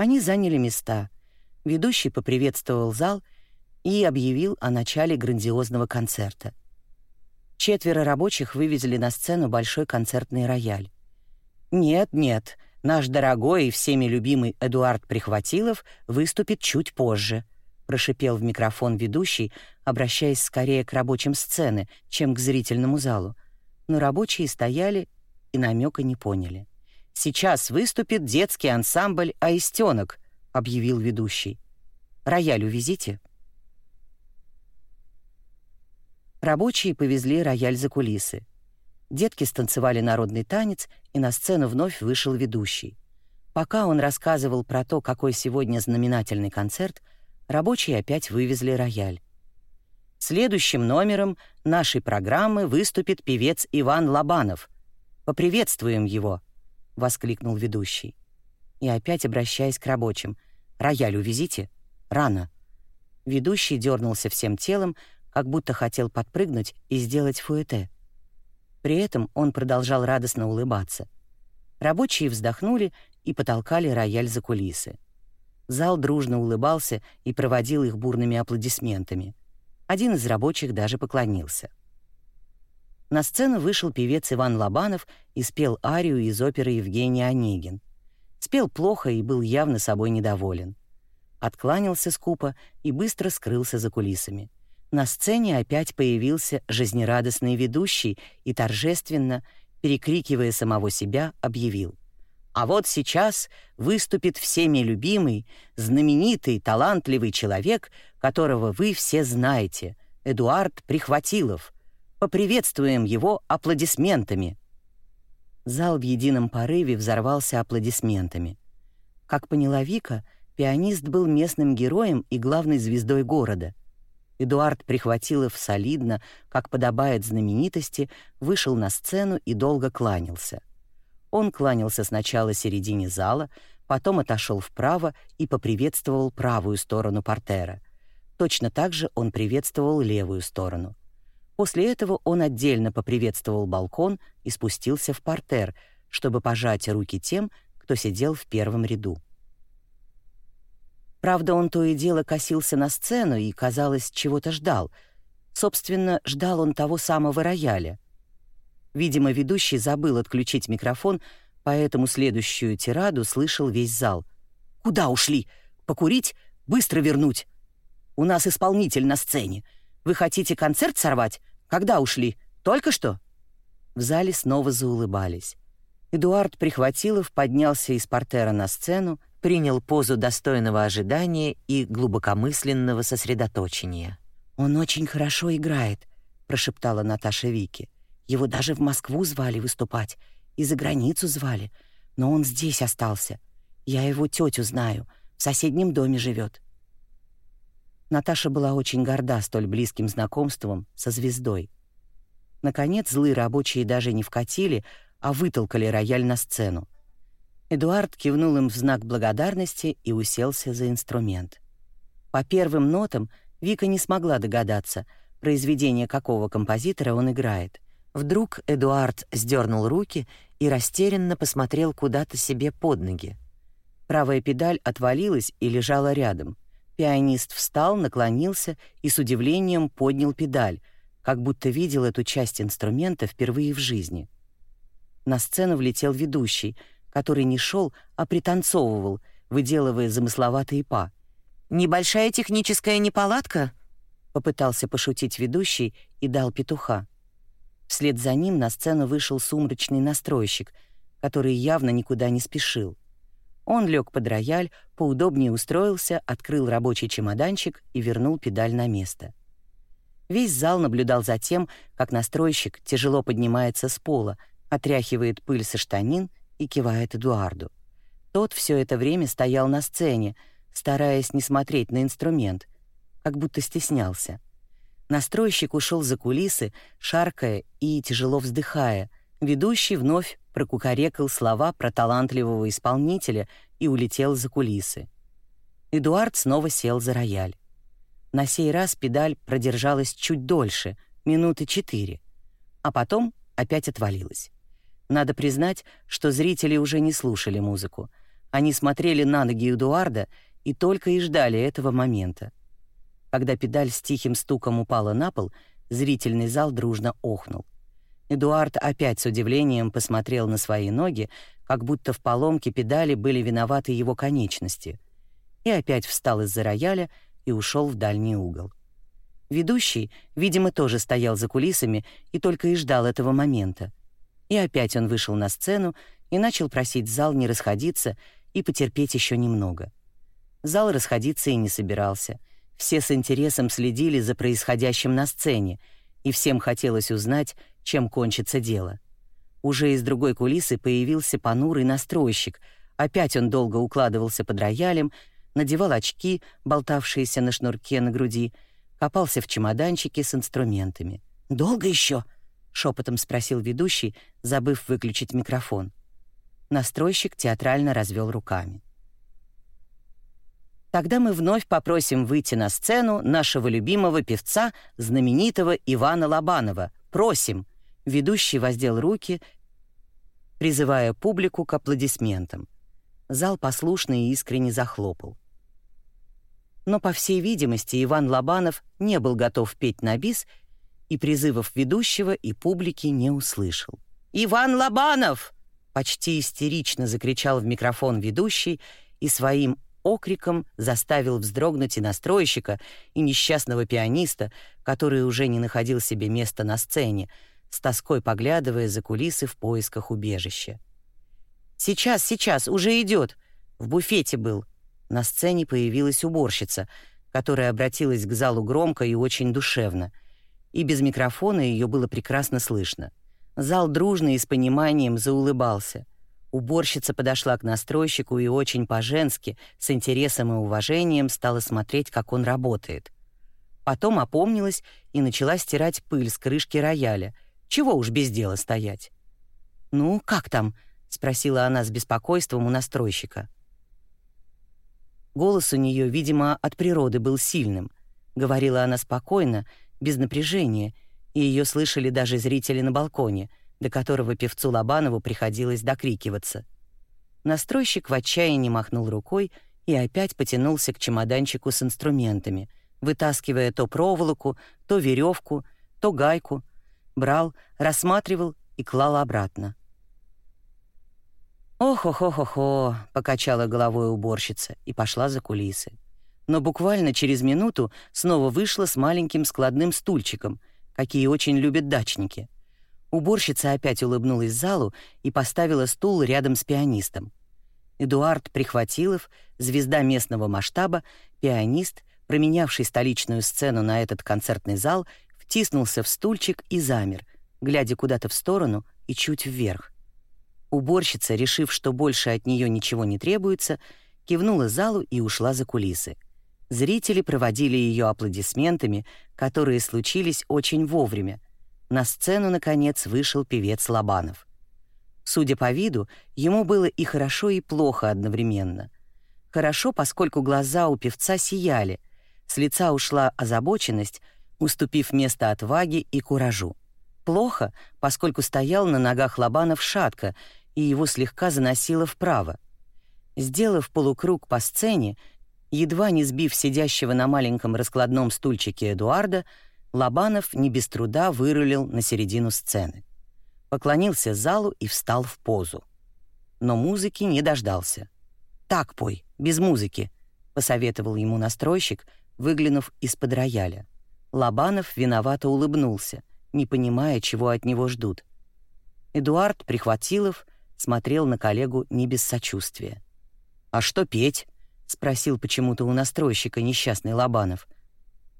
Они заняли места. Ведущий поприветствовал зал и объявил о начале грандиозного концерта. Четверо рабочих вывезли на сцену большой концертный рояль. «Нет, нет, наш дорогой и всеми любимый Эдуард Прихватилов выступит чуть позже», прошипел в микрофон ведущий, обращаясь скорее к рабочим сцены, чем к зрительному залу. Но рабочие стояли и намека не поняли. «Сейчас выступит детский ансамбль «Аистенок», — объявил ведущий. «Рояль увезите». Рабочие повезли рояль за кулисы. Детки станцевали народный танец, и на сцену вновь вышел ведущий. Пока он рассказывал про то, какой сегодня знаменательный концерт, рабочие опять вывезли рояль. Следующим номером нашей программы выступит певец Иван Лобанов. Поприветствуем его, воскликнул ведущий. И опять обращаясь к рабочим: "Рояль увезите? Рано". Ведущий дернулся всем телом, как будто хотел подпрыгнуть и сделать фуэте. При этом он продолжал радостно улыбаться. Рабочие вздохнули и потолкали рояль за кулисы. Зал дружно улыбался и проводил их бурными аплодисментами. Один из рабочих даже поклонился. На сцену вышел певец Иван Лобанов и спел арию из оперы Евгений Онегин. Спел плохо и был явно собой недоволен. Откланялся скупо и быстро скрылся за кулисами. На сцене опять появился жизнерадостный ведущий и торжественно, перекрикивая самого себя, объявил. А вот сейчас выступит всеми любимый, знаменитый, талантливый человек, которого вы все знаете, Эдуард Прихватилов. Поприветствуем его аплодисментами. Зал в едином порыве взорвался аплодисментами. Как поняла Вика, пианист был местным героем и главной звездой города. Эдуард Прихватилов солидно, как подобает знаменитости, вышел на сцену и долго кланялся. Он кланялся сначала середине зала, потом отошел вправо и поприветствовал правую сторону портера. Точно так же он приветствовал левую сторону. После этого он отдельно поприветствовал балкон и спустился в портер, чтобы пожать руки тем, кто сидел в первом ряду. Правда, он то и дело косился на сцену и, казалось, чего-то ждал. Собственно, ждал он того самого рояля. Видимо, ведущий забыл отключить микрофон, поэтому следующую тираду слышал весь зал. «Куда ушли? Покурить? Быстро вернуть! У нас исполнитель на сцене. Вы хотите концерт сорвать? Когда ушли? Только что?» В зале снова заулыбались. Эдуард Прихватилов поднялся из портера на сцену, принял позу достойного ожидания и глубокомысленного сосредоточения. «Он очень хорошо играет», — прошептала Наташа Вики. «Его даже в Москву звали выступать, и за границу звали, но он здесь остался. Я его тетю знаю, в соседнем доме живет». Наташа была очень горда столь близким знакомством со звездой. Наконец, злые рабочие даже не вкатили, а вытолкали рояль на сцену. Эдуард кивнул им в знак благодарности и уселся за инструмент. По первым нотам Вика не смогла догадаться, произведение какого композитора он играет. Вдруг Эдуард сдернул руки и растерянно посмотрел куда-то себе под ноги. Правая педаль отвалилась и лежала рядом. Пианист встал, наклонился и с удивлением поднял педаль, как будто видел эту часть инструмента впервые в жизни. На сцену влетел ведущий — который не шел, а пританцовывал, выделывая замысловатые па. «Небольшая техническая неполадка?» — попытался пошутить ведущий и дал петуха. Вслед за ним на сцену вышел сумрачный настройщик, который явно никуда не спешил. Он лег под рояль, поудобнее устроился, открыл рабочий чемоданчик и вернул педаль на место. Весь зал наблюдал за тем, как настройщик тяжело поднимается с пола, отряхивает пыль со штанин и кивает Эдуарду. Тот все это время стоял на сцене, стараясь не смотреть на инструмент, как будто стеснялся. Настройщик ушел за кулисы, шаркая и тяжело вздыхая. Ведущий вновь прокукарекал слова про талантливого исполнителя и улетел за кулисы. Эдуард снова сел за рояль. На сей раз педаль продержалась чуть дольше, минуты четыре, а потом опять отвалилась. Надо признать, что зрители уже не слушали музыку. Они смотрели на ноги Эдуарда и только и ждали этого момента. Когда педаль с тихим стуком упала на пол, зрительный зал дружно охнул. Эдуард опять с удивлением посмотрел на свои ноги, как будто в поломке педали были виноваты его конечности, и опять встал из-за рояля и ушел в дальний угол. Ведущий, видимо, тоже стоял за кулисами и только и ждал этого момента. И опять он вышел на сцену и начал просить зал не расходиться и потерпеть еще немного. Зал расходиться и не собирался. Все с интересом следили за происходящим на сцене, и всем хотелось узнать, чем кончится дело. Уже из другой кулисы появился понурый настройщик. Опять он долго укладывался под роялем, надевал очки, болтавшиеся на шнурке на груди, копался в чемоданчике с инструментами. «Долго еще?» — шепотом спросил ведущий, забыв выключить микрофон. Настройщик театрально развел руками. Тогда мы вновь попросим выйти на сцену нашего любимого певца, знаменитого Ивана Лобанова. Просим. Ведущий воздел руки, призывая публику к аплодисментам. Зал послушно и искренне захлопал. Но, по всей видимости, Иван Лобанов не был готов петь на бис и призывов ведущего и публики не услышал. «Иван Лобанов!» Почти истерично закричал в микрофон ведущий и своим окриком заставил вздрогнуть и настройщика, и несчастного пианиста, который уже не находил себе места на сцене, с тоской поглядывая за кулисы в поисках убежища. «Сейчас, сейчас, уже идет!» В буфете был. На сцене появилась уборщица, которая обратилась к залу громко и очень душевно. И без микрофона ее было прекрасно слышно. Зал дружно и с пониманием заулыбался. Уборщица подошла к настройщику и очень по-женски, с интересом и уважением стала смотреть, как он работает. Потом опомнилась и начала стирать пыль с крышки рояля. Чего уж без дела стоять. «Ну, как там?» — спросила она с беспокойством у настройщика. Голос у нее, видимо, от природы был сильным. Говорила она спокойно, без напряжения — и ее слышали даже зрители на балконе, до которого певцу Лобанову приходилось докрикиваться. Настройщик в отчаянии махнул рукой и опять потянулся к чемоданчику с инструментами, вытаскивая то проволоку, то веревку, то гайку, брал, рассматривал и клал обратно. «Ох-ох-ох-ох-ох», — покачала головой уборщица и пошла за кулисы. Но буквально через минуту снова вышла с маленьким складным стульчиком — какие очень любят дачники. Уборщица опять улыбнулась залу и поставила стул рядом с пианистом. Эдуард Прихватилов, звезда местного масштаба, пианист, променявший столичную сцену на этот концертный зал, втиснулся в стульчик и замер, глядя куда-то в сторону и чуть вверх. Уборщица, решив, что больше от нее ничего не требуется, кивнула залу и ушла за кулисы. Зрители проводили ее аплодисментами, которые случились очень вовремя. На сцену, наконец, вышел певец Лобанов. Судя по виду, ему было и хорошо, и плохо одновременно. Хорошо, поскольку глаза у певца сияли, с лица ушла озабоченность, уступив место отваге и куражу. Плохо, поскольку стоял на ногах Лобанов шатко, и его слегка заносило вправо. Сделав полукруг по сцене, Едва не сбив сидящего на маленьком раскладном стульчике Эдуарда, Лобанов не без труда вырулил на середину сцены. Поклонился залу и встал в позу. Но музыки не дождался. «Так пой, без музыки», — посоветовал ему настройщик, выглянув из-под рояля. Лобанов виновато улыбнулся, не понимая, чего от него ждут. Эдуард Прихватилов смотрел на коллегу не без сочувствия. «А что петь?» — спросил почему-то у настройщика несчастный Лобанов.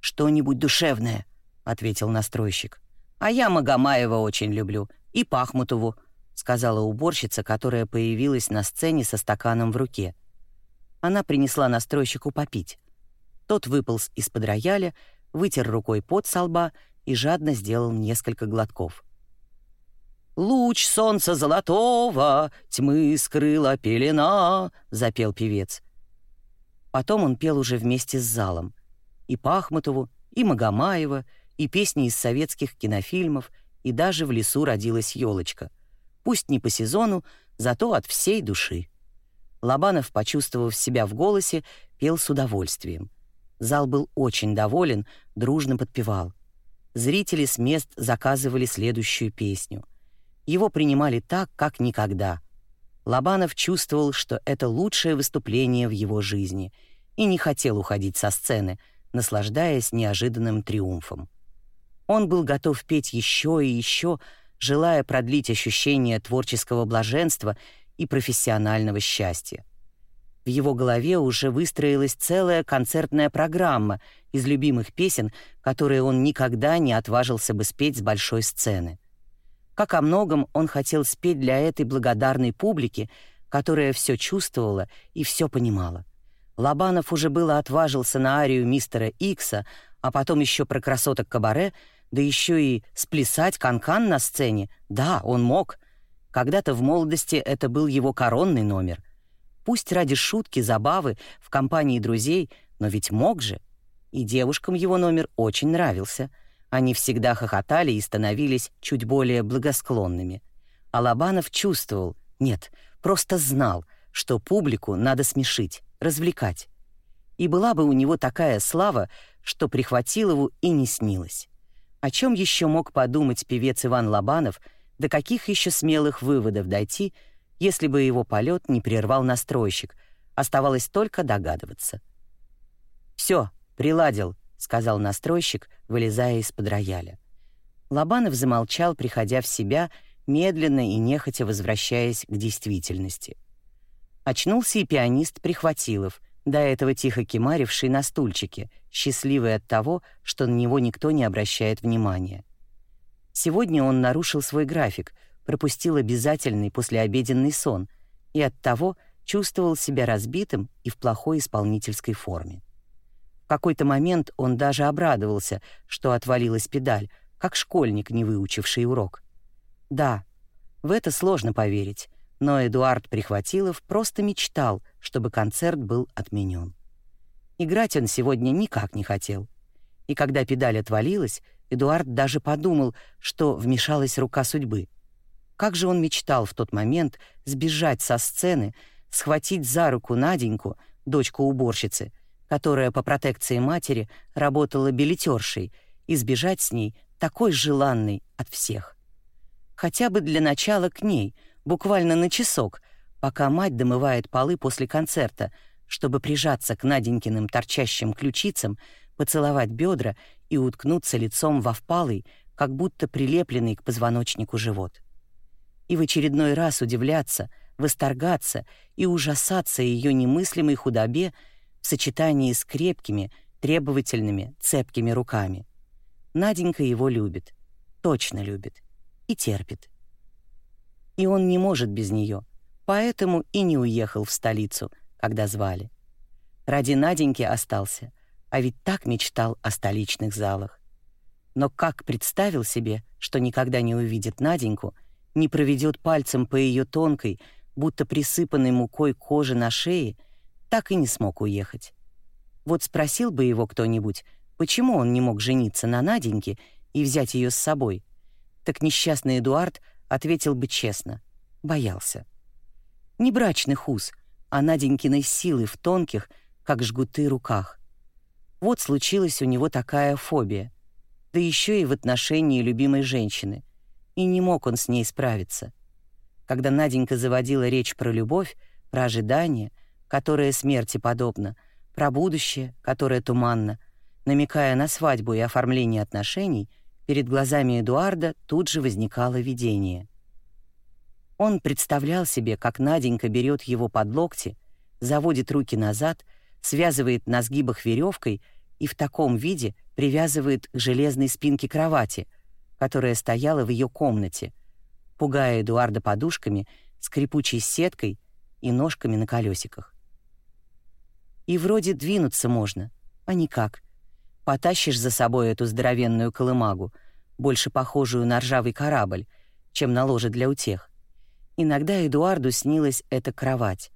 «Что-нибудь душевное», — ответил настройщик. «А я Магомаева очень люблю. И Пахмутову», — сказала уборщица, которая появилась на сцене со стаканом в руке. Она принесла настройщику попить. Тот выполз из-под рояля, вытер рукой пот со лба и жадно сделал несколько глотков. «Луч солнца золотого, тьмы скрыла пелена», — запел певец. Потом он пел уже вместе с залом. И Пахмутову, и Магомаева, и песни из советских кинофильмов, и даже «В лесу родилась елочка». Пусть не по сезону, зато от всей души. Лобанов, почувствовав себя в голосе, пел с удовольствием. Зал был очень доволен, дружно подпевал. Зрители с мест заказывали следующую песню. Его принимали так, как никогда. Лобанов чувствовал, что это лучшее выступление в его жизни и не хотел уходить со сцены, наслаждаясь неожиданным триумфом. Он был готов петь еще и еще, желая продлить ощущение творческого блаженства и профессионального счастья. В его голове уже выстроилась целая концертная программа из любимых песен, которые он никогда не отважился бы спеть с большой сцены. Как о многом он хотел спеть для этой благодарной публики, которая все чувствовала и все понимала. Лобанов уже было отважился на арию мистера Икса, а потом еще про красоток кабаре, да еще и сплясать канкан -кан на сцене. Да, он мог. Когда-то в молодости это был его коронный номер. Пусть ради шутки, забавы, в компании друзей, но ведь мог же. И девушкам его номер очень нравился. Они всегда хохотали и становились чуть более благосклонными. А Лобанов чувствовал, нет, просто знал, что публику надо смешить, развлекать. И была бы у него такая слава, что Прихватилову и не снилось. О чем еще мог подумать певец Иван Лобанов, до каких еще смелых выводов дойти — если бы его полет не прервал настройщик. Оставалось только догадываться. «Все, приладил», — сказал настройщик, вылезая из-под рояля. Лобанов замолчал, приходя в себя, медленно и нехотя возвращаясь к действительности. Очнулся и пианист Прихватилов, до этого тихо кемаривший на стульчике, счастливый от того, что на него никто не обращает внимания. Сегодня он нарушил свой график — пропустил обязательный послеобеденный сон и оттого чувствовал себя разбитым и в плохой исполнительской форме. В какой-то момент он даже обрадовался, что отвалилась педаль, как школьник, не выучивший урок. Да, в это сложно поверить, но Эдуард Прихватилов просто мечтал, чтобы концерт был отменен. Играть он сегодня никак не хотел. И когда педаль отвалилась, Эдуард даже подумал, что вмешалась рука судьбы — как же он мечтал в тот момент сбежать со сцены, схватить за руку Наденьку, дочку уборщицы, которая по протекции матери работала билетершей, и сбежать с ней такой желанной от всех. Хотя бы для начала к ней, буквально на часок, пока мать домывает полы после концерта, чтобы прижаться к Наденькиным торчащим ключицам, поцеловать бедра и уткнуться лицом во впалый, как будто прилепленный к позвоночнику живот и в очередной раз удивляться, восторгаться и ужасаться ее немыслимой худобе в сочетании с крепкими, требовательными, цепкими руками. Наденька его любит, точно любит и терпит. И он не может без нее, поэтому и не уехал в столицу, когда звали. Ради Наденьки остался, а ведь так мечтал о столичных залах. Но как представил себе, что никогда не увидит Наденьку — не проведет пальцем по ее тонкой, будто присыпанной мукой коже на шее, так и не смог уехать. Вот спросил бы его кто-нибудь, почему он не мог жениться на Наденьке и взять ее с собой, так несчастный Эдуард ответил бы честно — боялся. Не брачных уз, а Наденькиной силы в тонких, как жгуты, руках. Вот случилась у него такая фобия, да еще и в отношении любимой женщины и не мог он с ней справиться. Когда Наденька заводила речь про любовь, про ожидание, которое смерти подобно, про будущее, которое туманно, намекая на свадьбу и оформление отношений, перед глазами Эдуарда тут же возникало видение. Он представлял себе, как Наденька берет его под локти, заводит руки назад, связывает на сгибах веревкой и в таком виде привязывает к железной спинке кровати — которая стояла в ее комнате, пугая Эдуарда подушками, скрипучей сеткой и ножками на колесиках. И вроде двинуться можно, а никак. Потащишь за собой эту здоровенную колымагу, больше похожую на ржавый корабль, чем на ложе для утех. Иногда Эдуарду снилась эта кровать,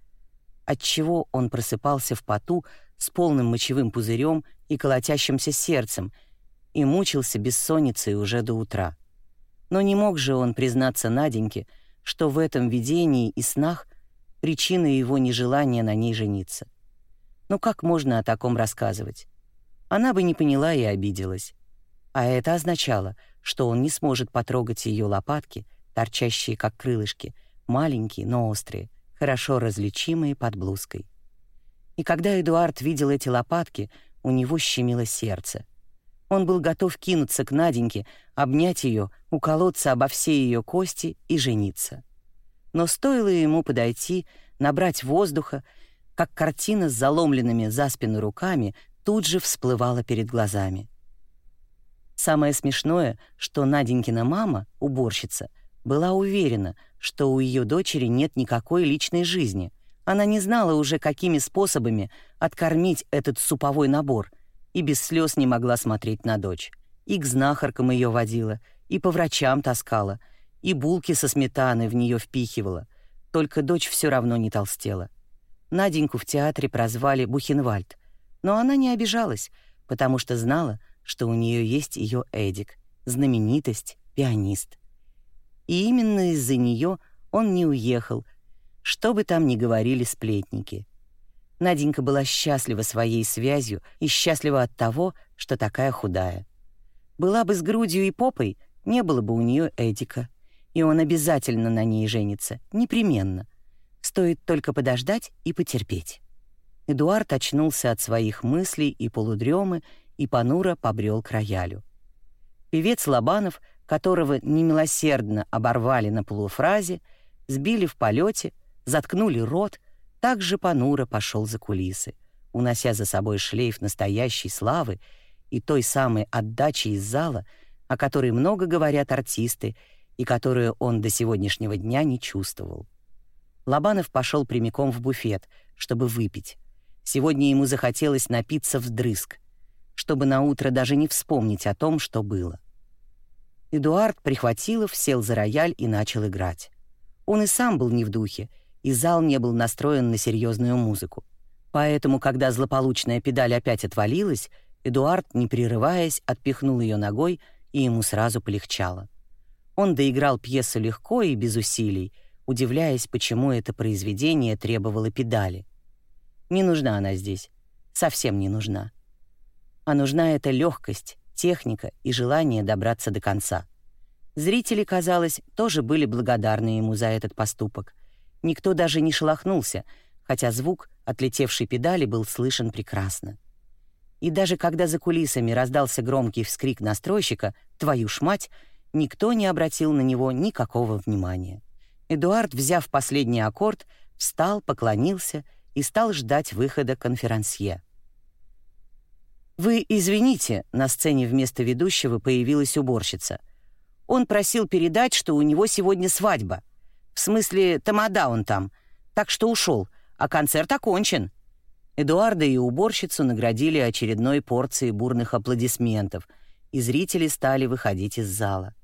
отчего он просыпался в поту с полным мочевым пузырем и колотящимся сердцем — и мучился бессонницей уже до утра. Но не мог же он признаться Наденьке, что в этом видении и снах причина его нежелания на ней жениться. Но как можно о таком рассказывать? Она бы не поняла и обиделась. А это означало, что он не сможет потрогать ее лопатки, торчащие как крылышки, маленькие, но острые, хорошо различимые под блузкой. И когда Эдуард видел эти лопатки, у него щемило сердце. Он был готов кинуться к Наденьке, обнять ее, уколоться обо все ее кости и жениться. Но стоило ему подойти, набрать воздуха, как картина с заломленными за спину руками тут же всплывала перед глазами. Самое смешное, что Наденькина мама, уборщица, была уверена, что у ее дочери нет никакой личной жизни. Она не знала уже, какими способами откормить этот суповой набор — и без слез не могла смотреть на дочь. И к знахаркам ее водила, и по врачам таскала, и булки со сметаной в нее впихивала. Только дочь все равно не толстела. Наденьку в театре прозвали Бухенвальд, но она не обижалась, потому что знала, что у нее есть ее Эдик, знаменитость, пианист. И именно из-за нее он не уехал, что бы там ни говорили сплетники — Наденька была счастлива своей связью и счастлива от того, что такая худая. Была бы с грудью и попой, не было бы у нее Эдика. И он обязательно на ней женится, непременно. Стоит только подождать и потерпеть. Эдуард очнулся от своих мыслей и полудремы и понуро побрел к роялю. Певец Лобанов, которого немилосердно оборвали на полуфразе, сбили в полете, заткнули рот — также понуро пошел за кулисы, унося за собой шлейф настоящей славы и той самой отдачи из зала, о которой много говорят артисты и которую он до сегодняшнего дня не чувствовал. Лобанов пошел прямиком в буфет, чтобы выпить. Сегодня ему захотелось напиться вдрызг, чтобы на утро даже не вспомнить о том, что было. Эдуард Прихватилов сел за рояль и начал играть. Он и сам был не в духе — и зал не был настроен на серьезную музыку. Поэтому, когда злополучная педаль опять отвалилась, Эдуард, не прерываясь, отпихнул ее ногой, и ему сразу полегчало. Он доиграл пьесу легко и без усилий, удивляясь, почему это произведение требовало педали. Не нужна она здесь, совсем не нужна. А нужна эта легкость, техника и желание добраться до конца. Зрители, казалось, тоже были благодарны ему за этот поступок — Никто даже не шелохнулся, хотя звук отлетевшей педали был слышен прекрасно. И даже когда за кулисами раздался громкий вскрик настройщика «Твою ж мать!», никто не обратил на него никакого внимания. Эдуард, взяв последний аккорд, встал, поклонился и стал ждать выхода конферансье. «Вы извините», — на сцене вместо ведущего появилась уборщица. «Он просил передать, что у него сегодня свадьба». В смысле, тамада он там. Так что ушел, а концерт окончен». Эдуарда и уборщицу наградили очередной порцией бурных аплодисментов, и зрители стали выходить из зала.